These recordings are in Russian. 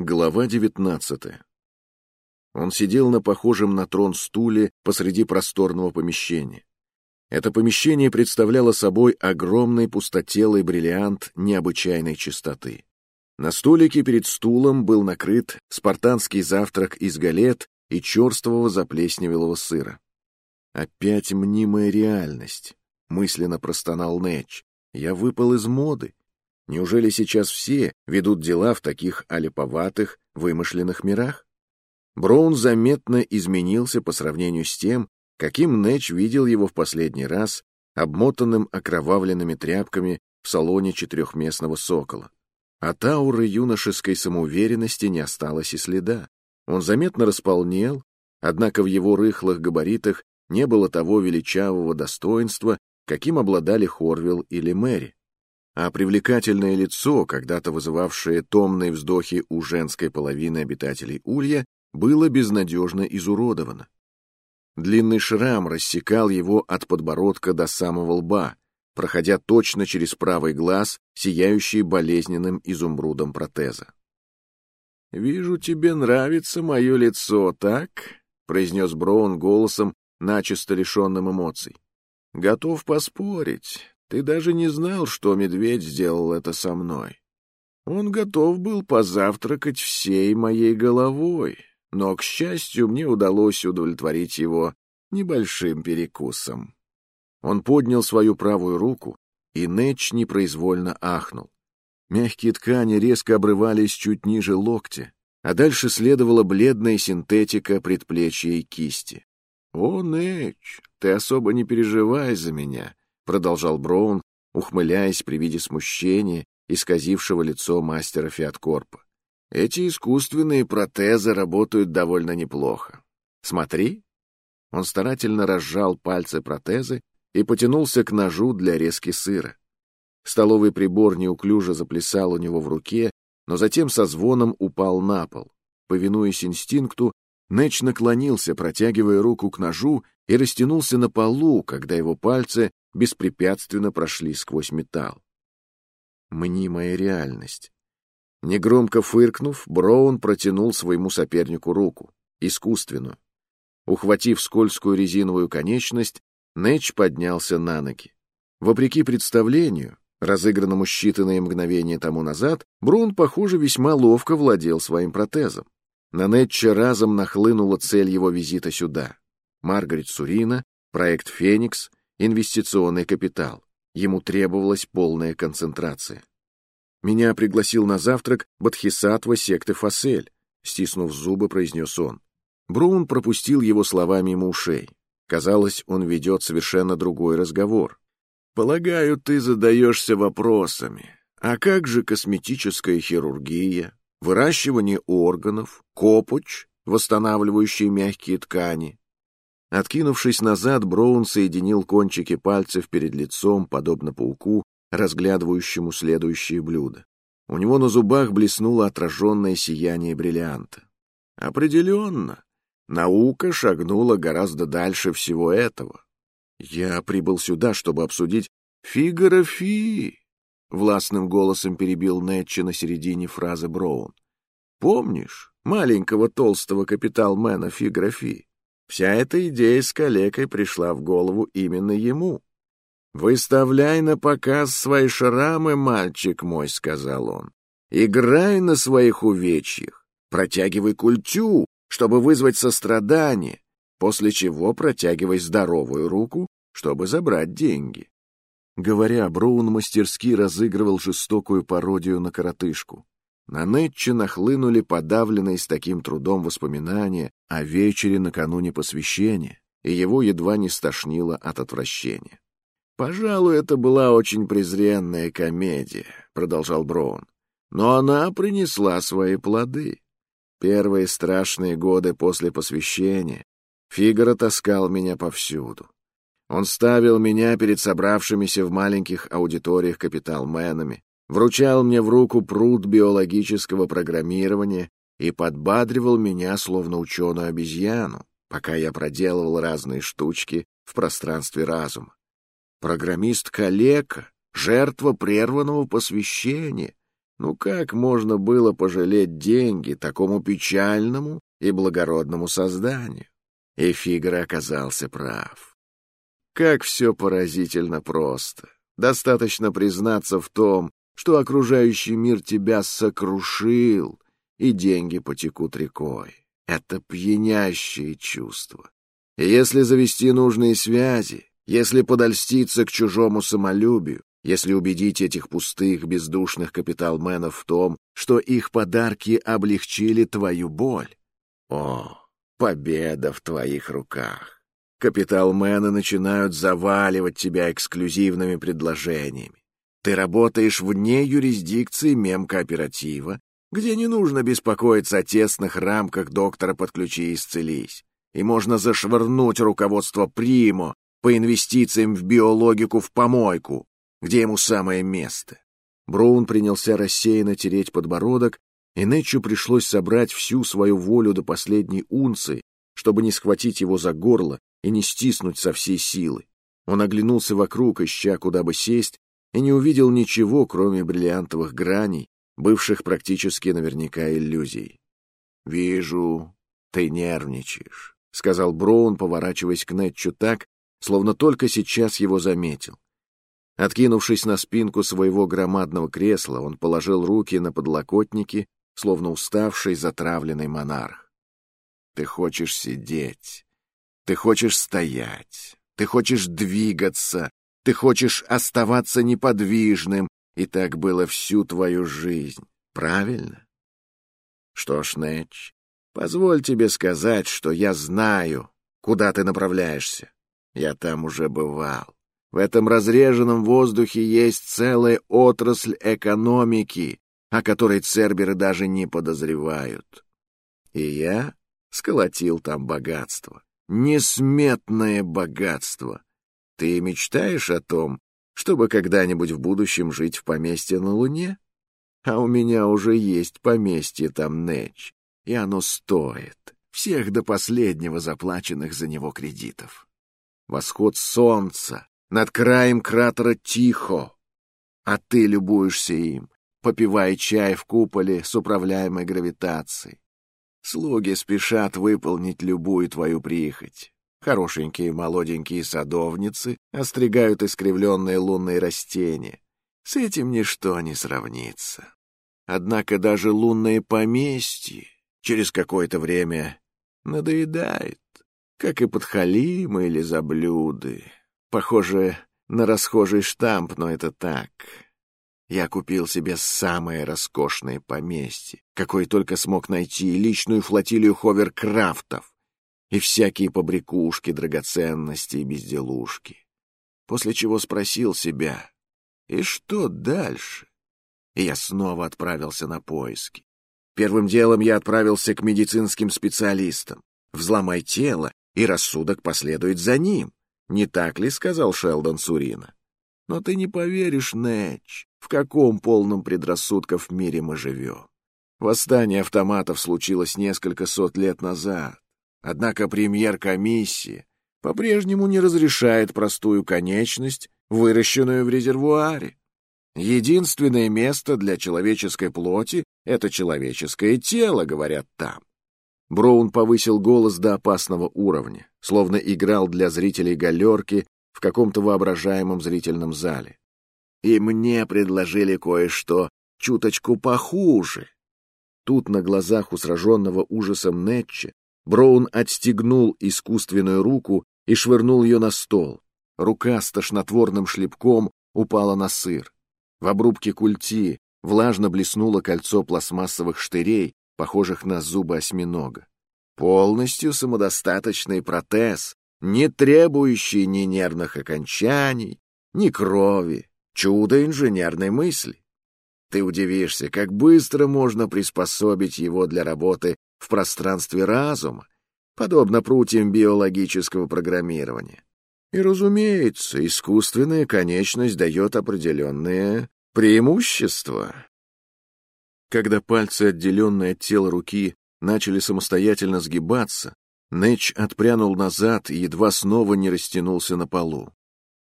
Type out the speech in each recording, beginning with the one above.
Глава девятнадцатая. Он сидел на похожем на трон стуле посреди просторного помещения. Это помещение представляло собой огромный пустотелый бриллиант необычайной чистоты. На столике перед стулом был накрыт спартанский завтрак из галет и черствого заплесневелого сыра. «Опять мнимая реальность», — мысленно простонал Нэтч. «Я выпал из моды. Неужели сейчас все ведут дела в таких алиповатых, вымышленных мирах? Браун заметно изменился по сравнению с тем, каким Нэч видел его в последний раз, обмотанным окровавленными тряпками в салоне четырехместного сокола. От ауры юношеской самоуверенности не осталось и следа. Он заметно располнел, однако в его рыхлых габаритах не было того величавого достоинства, каким обладали Хорвилл или Мэри а привлекательное лицо, когда-то вызывавшее томные вздохи у женской половины обитателей Улья, было безнадежно изуродовано. Длинный шрам рассекал его от подбородка до самого лба, проходя точно через правый глаз, сияющий болезненным изумрудом протеза. «Вижу, тебе нравится мое лицо, так?» — произнес Броун голосом, начисто лишенным эмоций. «Готов поспорить, ты даже не знал, что медведь сделал это со мной. Он готов был позавтракать всей моей головой, но, к счастью, мне удалось удовлетворить его небольшим перекусом. Он поднял свою правую руку, и Нэтч непроизвольно ахнул. Мягкие ткани резко обрывались чуть ниже локтя, а дальше следовала бледная синтетика предплечья и кисти. «О, Нэтч, ты особо не переживай за меня продолжал Броун, ухмыляясь при виде смущения, исказившего лицо мастера Фиаткорпа. Эти искусственные протезы работают довольно неплохо. Смотри. Он старательно разжал пальцы протезы и потянулся к ножу для резки сыра. Столовый прибор неуклюже заплясал у него в руке, но затем со звоном упал на пол. Повинуясь инстинкту, Нэч наклонился, протягивая руку к ножу, и растянулся на полу, когда его пальцы беспрепятственно прошли сквозь металл. Мнимая реальность. Негромко фыркнув, Броун протянул своему сопернику руку, искусственную. Ухватив скользкую резиновую конечность, Нэч поднялся на ноги. Вопреки представлению, разыгранному считанные мгновения тому назад, Брун, похоже, весьма ловко владел своим протезом. На Нэтча разом нахлынула цель его визита сюда. Маргарет Сурина, проект «Феникс», инвестиционный капитал. Ему требовалась полная концентрация. Меня пригласил на завтрак Бадхисатва секты Фасель, стиснув зубы, произнес он. Брун пропустил его слова мимо ушей. Казалось, он ведет совершенно другой разговор. «Полагаю, ты задаешься вопросами. А как же косметическая хирургия, выращивание органов, копоч, восстанавливающие мягкие ткани, Откинувшись назад, Броун соединил кончики пальцев перед лицом, подобно пауку, разглядывающему следующее блюдо. У него на зубах блеснуло отраженное сияние бриллианта. Определенно, наука шагнула гораздо дальше всего этого. Я прибыл сюда, чтобы обсудить «Фигаро Фи», — властным голосом перебил Нетча на середине фразы Броун. «Помнишь маленького толстого капиталмена Фигаро Фи?» Вся эта идея с калекой пришла в голову именно ему. «Выставляй на показ свои шрамы, мальчик мой», — сказал он. «Играй на своих увечьях, протягивай культю, чтобы вызвать сострадание, после чего протягивай здоровую руку, чтобы забрать деньги». Говоря, Броун мастерски разыгрывал жестокую пародию на коротышку. На Нетче нахлынули подавленные с таким трудом воспоминания о вечере накануне посвящения, и его едва не стошнило от отвращения. «Пожалуй, это была очень презренная комедия», — продолжал Броун. «Но она принесла свои плоды. Первые страшные годы после посвящения Фигаро таскал меня повсюду. Он ставил меня перед собравшимися в маленьких аудиториях капиталменами, вручал мне в руку пруд биологического программирования и подбадривал меня, словно ученую обезьяну, пока я проделывал разные штучки в пространстве разума. Программист-калека, жертва прерванного посвящения. Ну как можно было пожалеть деньги такому печальному и благородному созданию? И Фигара оказался прав. Как все поразительно просто. Достаточно признаться в том, что окружающий мир тебя сокрушил, и деньги потекут рекой. Это пьянящее чувство. И если завести нужные связи, если подольститься к чужому самолюбию, если убедить этих пустых, бездушных капиталменов в том, что их подарки облегчили твою боль, о, победа в твоих руках. Капиталмены начинают заваливать тебя эксклюзивными предложениями. Ты работаешь вне юрисдикции мемкооператива, где не нужно беспокоиться о тесных рамках доктора «Подключи и исцелись». И можно зашвырнуть руководство Примо по инвестициям в биологику в помойку, где ему самое место. Броун принялся рассеянно тереть подбородок, и Нэтчу пришлось собрать всю свою волю до последней унции, чтобы не схватить его за горло и не стиснуть со всей силы. Он оглянулся вокруг, ища, куда бы сесть, и не увидел ничего, кроме бриллиантовых граней, бывших практически наверняка иллюзией. «Вижу, ты нервничаешь», — сказал Броун, поворачиваясь к Нэтчу так, словно только сейчас его заметил. Откинувшись на спинку своего громадного кресла, он положил руки на подлокотники, словно уставший, затравленный монарх. «Ты хочешь сидеть, ты хочешь стоять, ты хочешь двигаться, ты хочешь оставаться неподвижным, и так было всю твою жизнь, правильно? Что ж, Нэтч, позволь тебе сказать, что я знаю, куда ты направляешься. Я там уже бывал. В этом разреженном воздухе есть целая отрасль экономики, о которой церберы даже не подозревают. И я сколотил там богатство. Несметное богатство. Ты мечтаешь о том, чтобы когда-нибудь в будущем жить в поместье на Луне? А у меня уже есть поместье там, Нэч, и оно стоит всех до последнего заплаченных за него кредитов. Восход солнца над краем кратера тихо, а ты любуешься им, попивая чай в куполе с управляемой гравитацией. Слуги спешат выполнить любую твою прихоть. Хорошенькие молоденькие садовницы остригают искривленные лунные растения. С этим ничто не сравнится. Однако даже лунное поместье через какое-то время надоедает, как и подхалимы или заблюды. Похоже на расхожий штамп, но это так. Я купил себе самое роскошное поместье, какое только смог найти, личную флотилию ховеркрафтов и всякие побрякушки, драгоценности и безделушки. После чего спросил себя, и что дальше? И я снова отправился на поиски. Первым делом я отправился к медицинским специалистам. Взломай тело, и рассудок последует за ним. Не так ли, сказал Шелдон Сурина? Но ты не поверишь, Нэтч, в каком полном предрассудков мире мы живем. Восстание автоматов случилось несколько сот лет назад. Однако премьер-комиссия по-прежнему не разрешает простую конечность, выращенную в резервуаре. Единственное место для человеческой плоти — это человеческое тело, говорят там. Броун повысил голос до опасного уровня, словно играл для зрителей галерки в каком-то воображаемом зрительном зале. И мне предложили кое-что чуточку похуже. Тут на глазах у сраженного ужасом Нетча Броун отстегнул искусственную руку и швырнул ее на стол. Рука с тошнотворным шлепком упала на сыр. В обрубке культи влажно блеснуло кольцо пластмассовых штырей, похожих на зубы осьминога. Полностью самодостаточный протез, не требующий ни нервных окончаний, ни крови, чудо инженерной мысли. Ты удивишься, как быстро можно приспособить его для работы в пространстве разума, подобно прутьям биологического программирования. И, разумеется, искусственная конечность дает определенные преимущества. Когда пальцы, отделенные от тела руки, начали самостоятельно сгибаться, Нэч отпрянул назад и едва снова не растянулся на полу.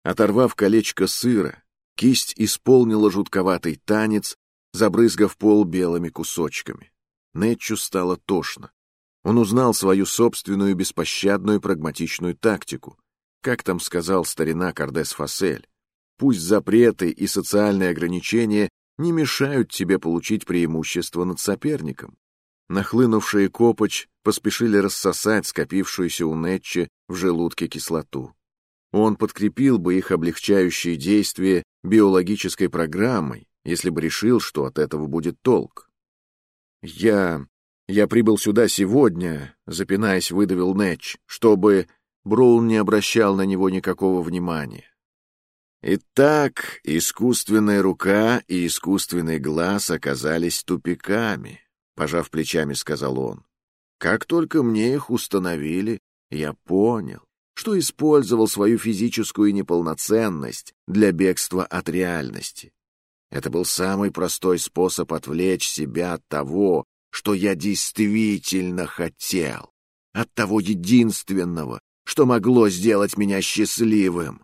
Оторвав колечко сыра, кисть исполнила жутковатый танец, забрызгав пол белыми кусочками. Нетчу стало тошно. Он узнал свою собственную беспощадную прагматичную тактику. Как там сказал старина Кардес Фасель, пусть запреты и социальные ограничения не мешают тебе получить преимущество над соперником. Нахлынувшие копоч поспешили рассосать скопившуюся у Нетче в желудке кислоту. Он подкрепил бы их облегчающие действия биологической программой, если бы решил, что от этого будет толк. «Я... я прибыл сюда сегодня», — запинаясь, выдавил Нэтч, чтобы Броун не обращал на него никакого внимания. Итак, искусственная рука и искусственный глаз оказались тупиками, пожав плечами, сказал он. Как только мне их установили, я понял, что использовал свою физическую неполноценность для бегства от реальности. Это был самый простой способ отвлечь себя от того, что я действительно хотел, от того единственного, что могло сделать меня счастливым.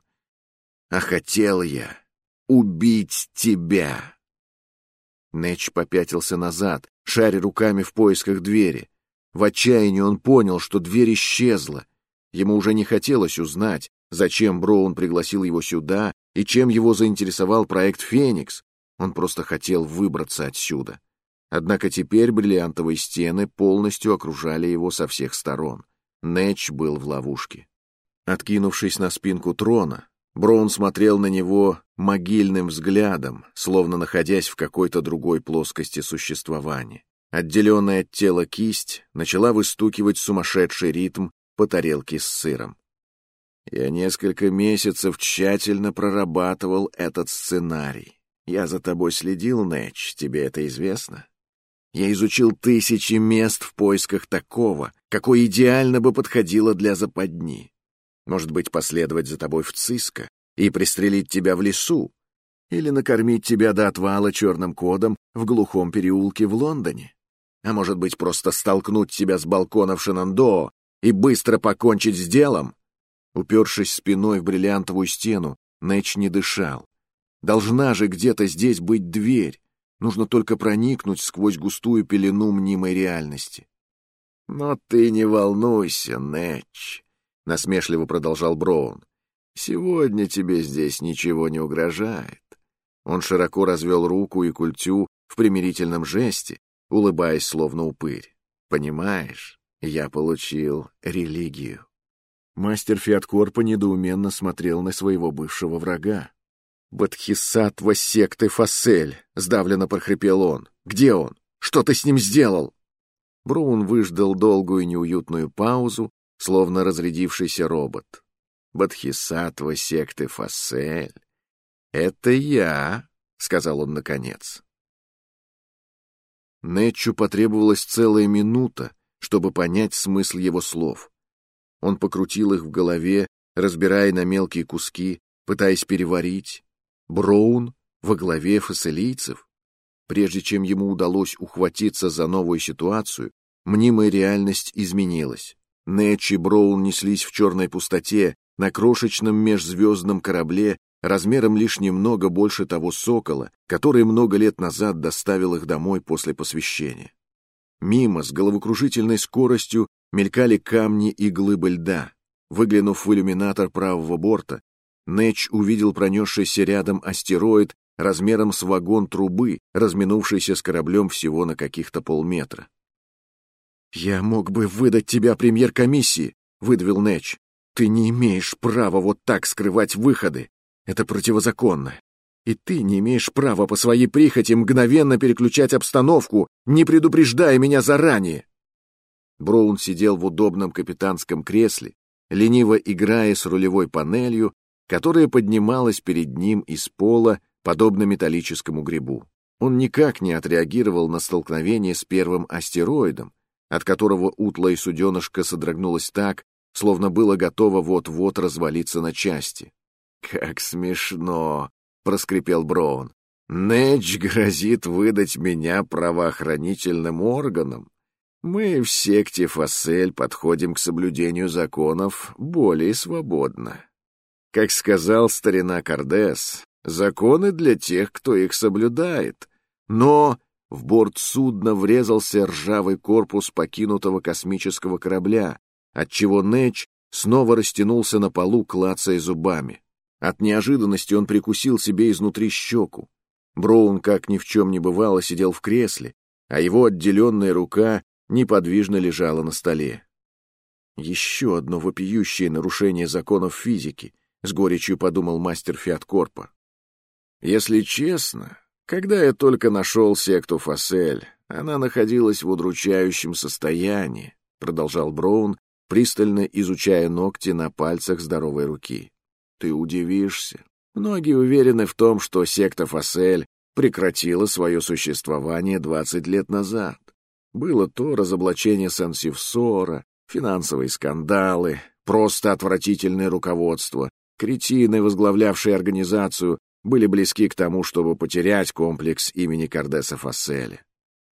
А хотел я убить тебя. Нэч попятился назад, шаря руками в поисках двери. В отчаянии он понял, что дверь исчезла. Ему уже не хотелось узнать, зачем Броун пригласил его сюда и чем его заинтересовал проект «Феникс». Он просто хотел выбраться отсюда. Однако теперь бриллиантовые стены полностью окружали его со всех сторон. Нэч был в ловушке. Откинувшись на спинку трона, Броун смотрел на него могильным взглядом, словно находясь в какой-то другой плоскости существования. Отделенная от тела кисть начала выстукивать сумасшедший ритм по тарелке с сыром. Я несколько месяцев тщательно прорабатывал этот сценарий. Я за тобой следил, Нэч, тебе это известно? Я изучил тысячи мест в поисках такого, какое идеально бы подходило для западни. Может быть, последовать за тобой в Циско и пристрелить тебя в лесу? Или накормить тебя до отвала черным кодом в глухом переулке в Лондоне? А может быть, просто столкнуть тебя с балкона в Шинандоо и быстро покончить с делом? Упершись спиной в бриллиантовую стену, Нэч не дышал. Должна же где-то здесь быть дверь. Нужно только проникнуть сквозь густую пелену мнимой реальности. «Но ты не волнуйся, Нэтч», — насмешливо продолжал Броун. «Сегодня тебе здесь ничего не угрожает». Он широко развел руку и культю в примирительном жесте, улыбаясь словно упырь. «Понимаешь, я получил религию». Мастер Фиаткорпа недоуменно смотрел на своего бывшего врага. «Бодхисаттва секты Фасель», — сдавленно прохрипел он. «Где он? Что ты с ним сделал?» Браун выждал долгую неуютную паузу, словно разрядившийся робот. «Бодхисаттва секты Фассель. Это я», — сказал он наконец. Нетчу потребовалась целая минута, чтобы понять смысл его слов. Он покрутил их в голове, разбирая на мелкие куски, пытаясь переварить. Броун во главе фасилийцев? Прежде чем ему удалось ухватиться за новую ситуацию, мнимая реальность изменилась. Нэтч и Броун неслись в черной пустоте на крошечном межзвездном корабле размером лишь немного больше того сокола, который много лет назад доставил их домой после посвящения. Мимо с головокружительной скоростью мелькали камни и глыбы льда. Выглянув в иллюминатор правого борта, Нэч увидел пронесшийся рядом астероид размером с вагон трубы, разминувшийся с кораблем всего на каких-то полметра. «Я мог бы выдать тебя премьер-комиссии», — выдавил Нэч. «Ты не имеешь права вот так скрывать выходы. Это противозаконно. И ты не имеешь права по своей прихоти мгновенно переключать обстановку, не предупреждая меня заранее». Броун сидел в удобном капитанском кресле, лениво играя с рулевой панелью, которая поднималась перед ним из пола, подобно металлическому грибу. Он никак не отреагировал на столкновение с первым астероидом, от которого утлое суденышко содрогнулось так, словно было готово вот-вот развалиться на части. «Как смешно!» — проскрипел Броун. «Недж грозит выдать меня правоохранительным органам. Мы в секте Фассель подходим к соблюдению законов более свободно. Как сказал старина Кардес, законы для тех, кто их соблюдает, Но в борт судна врезался ржавый корпус покинутого космического корабля, отчего Нэч снова растянулся на полу, клацая зубами. От неожиданности он прикусил себе изнутри щеку. Броун, как ни в чем не бывало, сидел в кресле, а его отделенная рука неподвижно лежала на столе. Еще одно вопиющее нарушение законов физики, с горечью подумал мастер Фиаткорпа. Если честно, когда я только нашел секту Фасель, она находилась в удручающем состоянии, продолжал Броун, пристально изучая ногти на пальцах здоровой руки. Ты удивишься. Многие уверены в том, что секта Фасель прекратила свое существование 20 лет назад. Было то разоблачение Сен-Сивсора, финансовые скандалы, просто отвратительное руководство, кретины, возглавлявшие организацию, были близки к тому, чтобы потерять комплекс имени Кардеса Фасселя.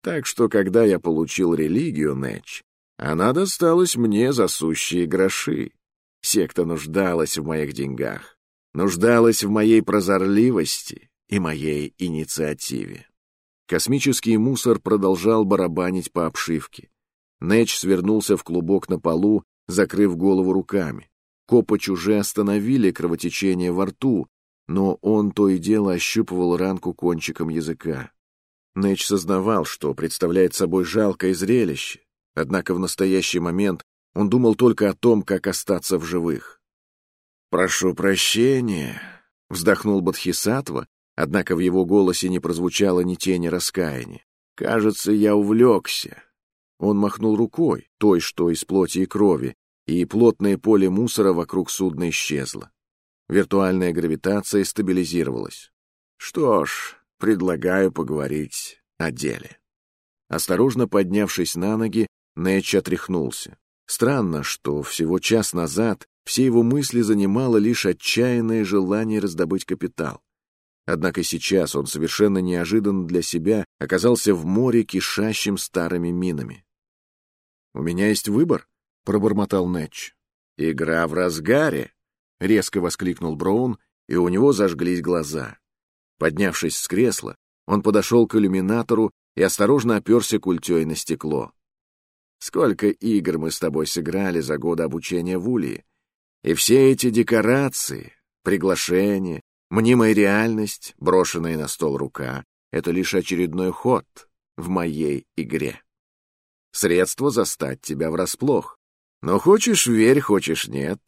Так что, когда я получил религию Нэч, она досталась мне за сущие гроши. Секта нуждалась в моих деньгах, нуждалась в моей прозорливости и моей инициативе. Космический мусор продолжал барабанить по обшивке. Нэч свернулся в клубок на полу, закрыв голову руками. Копоч уже остановили кровотечение во рту, но он то и дело ощупывал ранку кончиком языка. Нэч сознавал, что представляет собой жалкое зрелище, однако в настоящий момент он думал только о том, как остаться в живых. «Прошу прощения», — вздохнул Бадхисатва, однако в его голосе не прозвучало ни тени раскаяния. «Кажется, я увлекся». Он махнул рукой, той, что из плоти и крови, и плотное поле мусора вокруг судна исчезло. Виртуальная гравитация стабилизировалась. Что ж, предлагаю поговорить о деле. Осторожно поднявшись на ноги, Нэтч отряхнулся. Странно, что всего час назад все его мысли занимало лишь отчаянное желание раздобыть капитал. Однако сейчас он совершенно неожиданно для себя оказался в море, кишащим старыми минами. «У меня есть выбор», — пробормотал Нэтч. «Игра в разгаре», — резко воскликнул Браун, и у него зажглись глаза. Поднявшись с кресла, он подошел к иллюминатору и осторожно оперся культей на стекло. «Сколько игр мы с тобой сыграли за годы обучения в Улье, и все эти декорации, приглашения, мнимая реальность, брошенная на стол рука — это лишь очередной ход в моей игре. Средство застать тебя врасплох. Но хочешь — верь, хочешь — нет,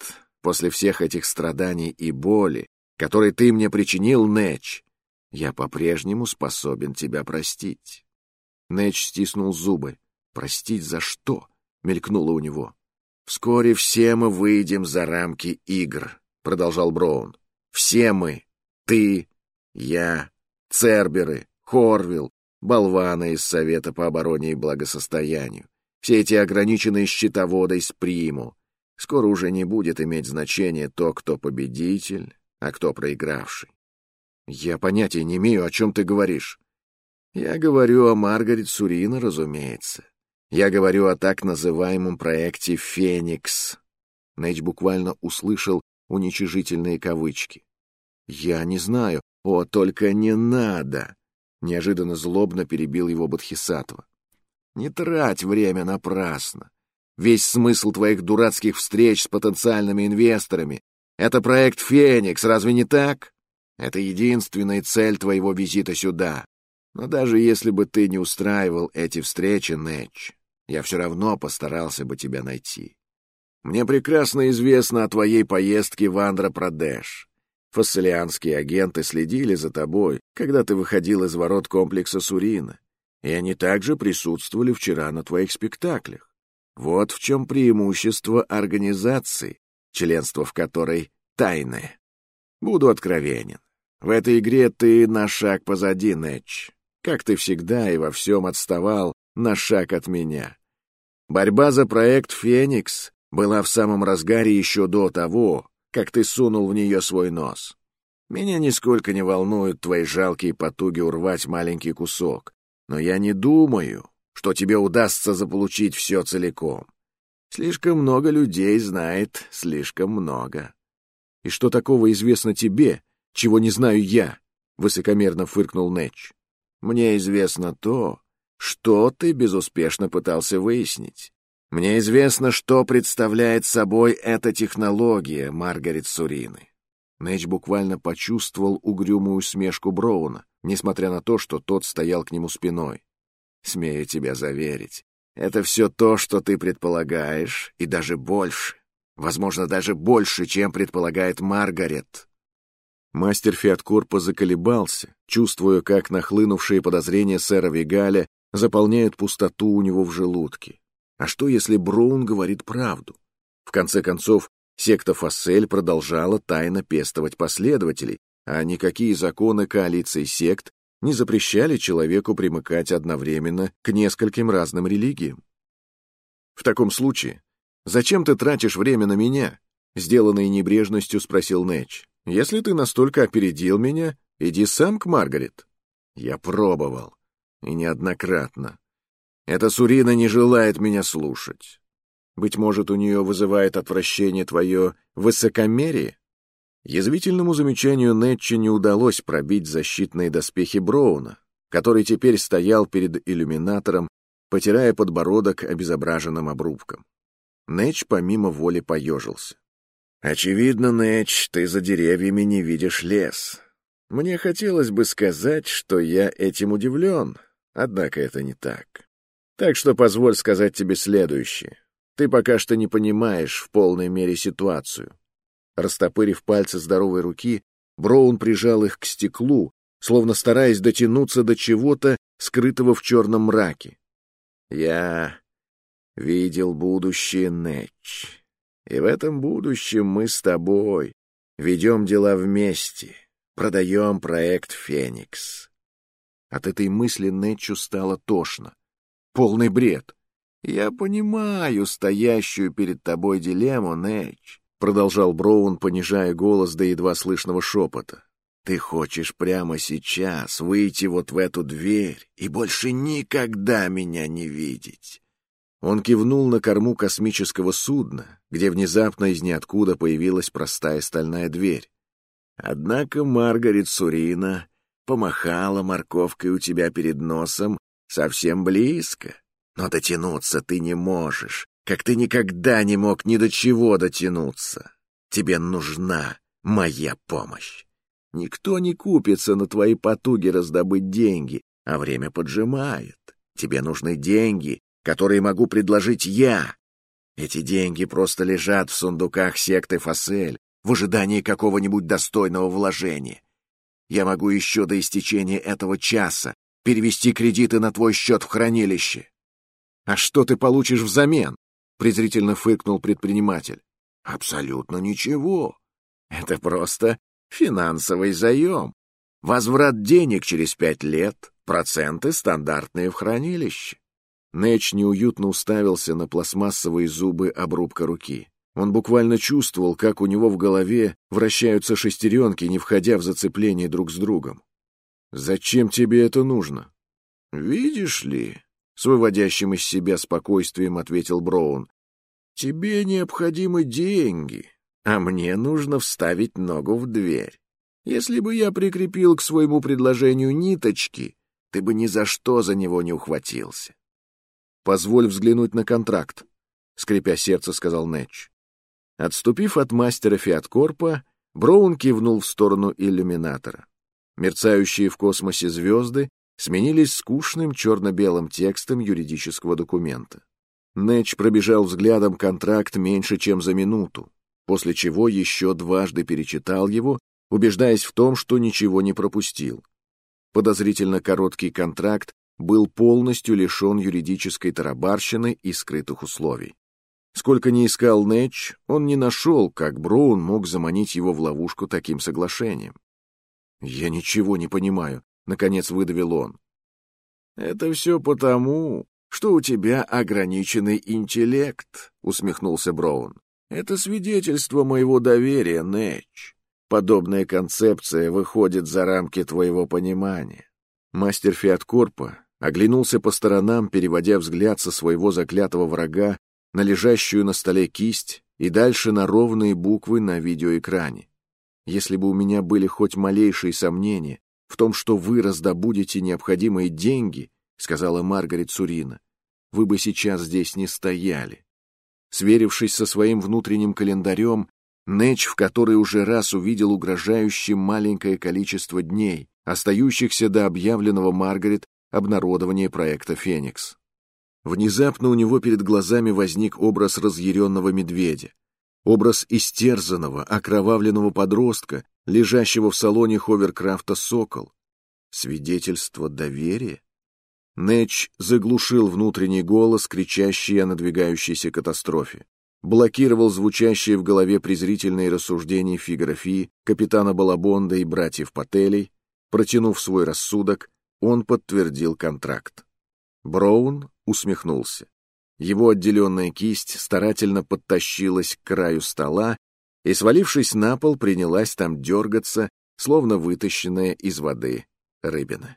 После всех этих страданий и боли, которые ты мне причинил, Нэч, я по-прежнему способен тебя простить. Нэч стиснул зубы. «Простить за что?» — мелькнуло у него. «Вскоре все мы выйдем за рамки игр», — продолжал Броун. «Все мы. Ты, я, Церберы, Хорвилл, болваны из Совета по обороне и благосостоянию. Все эти ограниченные счетоводы из Приму, Скоро уже не будет иметь значения то, кто победитель, а кто проигравший. Я понятия не имею, о чем ты говоришь. Я говорю о Маргарет Сурина, разумеется. Я говорю о так называемом проекте «Феникс». Нэйч буквально услышал уничижительные кавычки. «Я не знаю. О, только не надо!» Неожиданно злобно перебил его Бодхисаттва. «Не трать время напрасно. Весь смысл твоих дурацких встреч с потенциальными инвесторами — это проект «Феникс», разве не так? Это единственная цель твоего визита сюда. Но даже если бы ты не устраивал эти встречи, Нэтч, я все равно постарался бы тебя найти. Мне прекрасно известно о твоей поездке в Андhra-Прадеш. Фассалианские агенты следили за тобой, когда ты выходил из ворот комплекса Сурина, и они также присутствовали вчера на твоих спектаклях. Вот в чем преимущество организации, членство в которой тайное. Буду откровенен. В этой игре ты на шаг позади, Нэтч. Как ты всегда и во всем отставал на шаг от меня. Борьба за проект «Феникс» была в самом разгаре еще до того, как ты сунул в нее свой нос. Меня нисколько не волнуют твои жалкие потуги урвать маленький кусок, но я не думаю, что тебе удастся заполучить все целиком. Слишком много людей знает слишком много. И что такого известно тебе, чего не знаю я? Высокомерно фыркнул Нэтч. Мне известно то, что ты безуспешно пытался выяснить. Мне известно, что представляет собой эта технология, Маргарет Сурины. Нэч буквально почувствовал угрюмую усмешку Броуна, несмотря на то, что тот стоял к нему спиной. «Смею тебя заверить, это все то, что ты предполагаешь, и даже больше. Возможно, даже больше, чем предполагает Маргарет». Мастер Фиаткорпа заколебался, чувствуя, как нахлынувшие подозрения сэра Вигаля заполняют пустоту у него в желудке. А что, если Броун говорит правду? В конце концов, секта Фассель продолжала тайно пестовать последователей, а никакие законы коалиции сект не запрещали человеку примыкать одновременно к нескольким разным религиям. В таком случае, зачем ты тратишь время на меня? Сделанной небрежностью спросил Нэч. Если ты настолько опередил меня, иди сам к Маргарет. Я пробовал. И неоднократно. Эта Сурина не желает меня слушать. Быть может, у нее вызывает отвращение твое высокомерие? Язвительному замечанию Нетча не удалось пробить защитные доспехи Броуна, который теперь стоял перед иллюминатором, потирая подбородок обезображенным обрубком. Нэтч помимо воли поежился. «Очевидно, Нэтч, ты за деревьями не видишь лес. Мне хотелось бы сказать, что я этим удивлен, однако это не так. Так что позволь сказать тебе следующее. Ты пока что не понимаешь в полной мере ситуацию. Растопырив пальцы здоровой руки, Броун прижал их к стеклу, словно стараясь дотянуться до чего-то, скрытого в черном мраке. Я видел будущее Нэтч. И в этом будущем мы с тобой ведем дела вместе, продаем проект «Феникс». От этой мысли Нэтчу стало тошно. Полный бред. Я понимаю стоящую перед тобой дилемму, Нэч, продолжал Броун, понижая голос до едва слышного шепота. Ты хочешь прямо сейчас выйти вот в эту дверь и больше никогда меня не видеть. Он кивнул на корму космического судна, где внезапно из ниоткуда появилась простая стальная дверь. Однако Маргарет Сурина помахала морковкой у тебя перед носом совсем близко. Но дотянуться ты не можешь, как ты никогда не мог ни до чего дотянуться. Тебе нужна моя помощь. Никто не купится на твои потуги раздобыть деньги, а время поджимает. Тебе нужны деньги, которые могу предложить я. Эти деньги просто лежат в сундуках секты Фасель в ожидании какого-нибудь достойного вложения. Я могу еще до истечения этого часа перевести кредиты на твой счет в хранилище. А что ты получишь взамен? Презрительно фыркнул предприниматель. Абсолютно ничего. Это просто финансовый заем. Возврат денег через пять лет, проценты стандартные в хранилище. Нэч неуютно уставился на пластмассовые зубы обрубка руки. Он буквально чувствовал, как у него в голове вращаются шестеренки, не входя в зацепление друг с другом. «Зачем тебе это нужно?» «Видишь ли», — с выводящим из себя спокойствием ответил Броун, «тебе необходимы деньги, а мне нужно вставить ногу в дверь. Если бы я прикрепил к своему предложению ниточки, ты бы ни за что за него не ухватился». «Позволь взглянуть на контракт», — скрипя сердце, сказал Нэтч. Отступив от мастера Фиаткорпа, Броун кивнул в сторону иллюминатора. Мерцающие в космосе звезды сменились скучным черно-белым текстом юридического документа. Нэч пробежал взглядом контракт меньше, чем за минуту, после чего еще дважды перечитал его, убеждаясь в том, что ничего не пропустил. Подозрительно короткий контракт был полностью лишен юридической тарабарщины и скрытых условий. Сколько ни искал Нэч, он не нашел, как Броун мог заманить его в ловушку таким соглашением. «Я ничего не понимаю», — наконец выдавил он. «Это все потому, что у тебя ограниченный интеллект», — усмехнулся Броун. «Это свидетельство моего доверия, Нэч. Подобная концепция выходит за рамки твоего понимания». Мастер Фиаткорпа оглянулся по сторонам, переводя взгляд со своего заклятого врага на лежащую на столе кисть и дальше на ровные буквы на видеоэкране. Если бы у меня были хоть малейшие сомнения, в том, что вы раздобудете необходимые деньги, сказала Маргарет Сурина, вы бы сейчас здесь не стояли. Сверившись со своим внутренним календарем, Нэч в который уже раз увидел угрожающее маленькое количество дней, остающихся до объявленного Маргарет обнародования проекта «Феникс». Внезапно у него перед глазами возник образ разъяренного медведя, образ истерзанного, окровавленного подростка, лежащего в салоне ховеркрафта «Сокол». Свидетельство доверия? Нэч заглушил внутренний голос, кричащий о надвигающейся катастрофе. Блокировал звучащие в голове презрительные рассуждения Фигара капитана Балабонда и братьев Пателей. Протянув свой рассудок, он подтвердил контракт. Браун усмехнулся. Его отделенная кисть старательно подтащилась к краю стола и, свалившись на пол, принялась там дергаться, словно вытащенная из воды рыбина.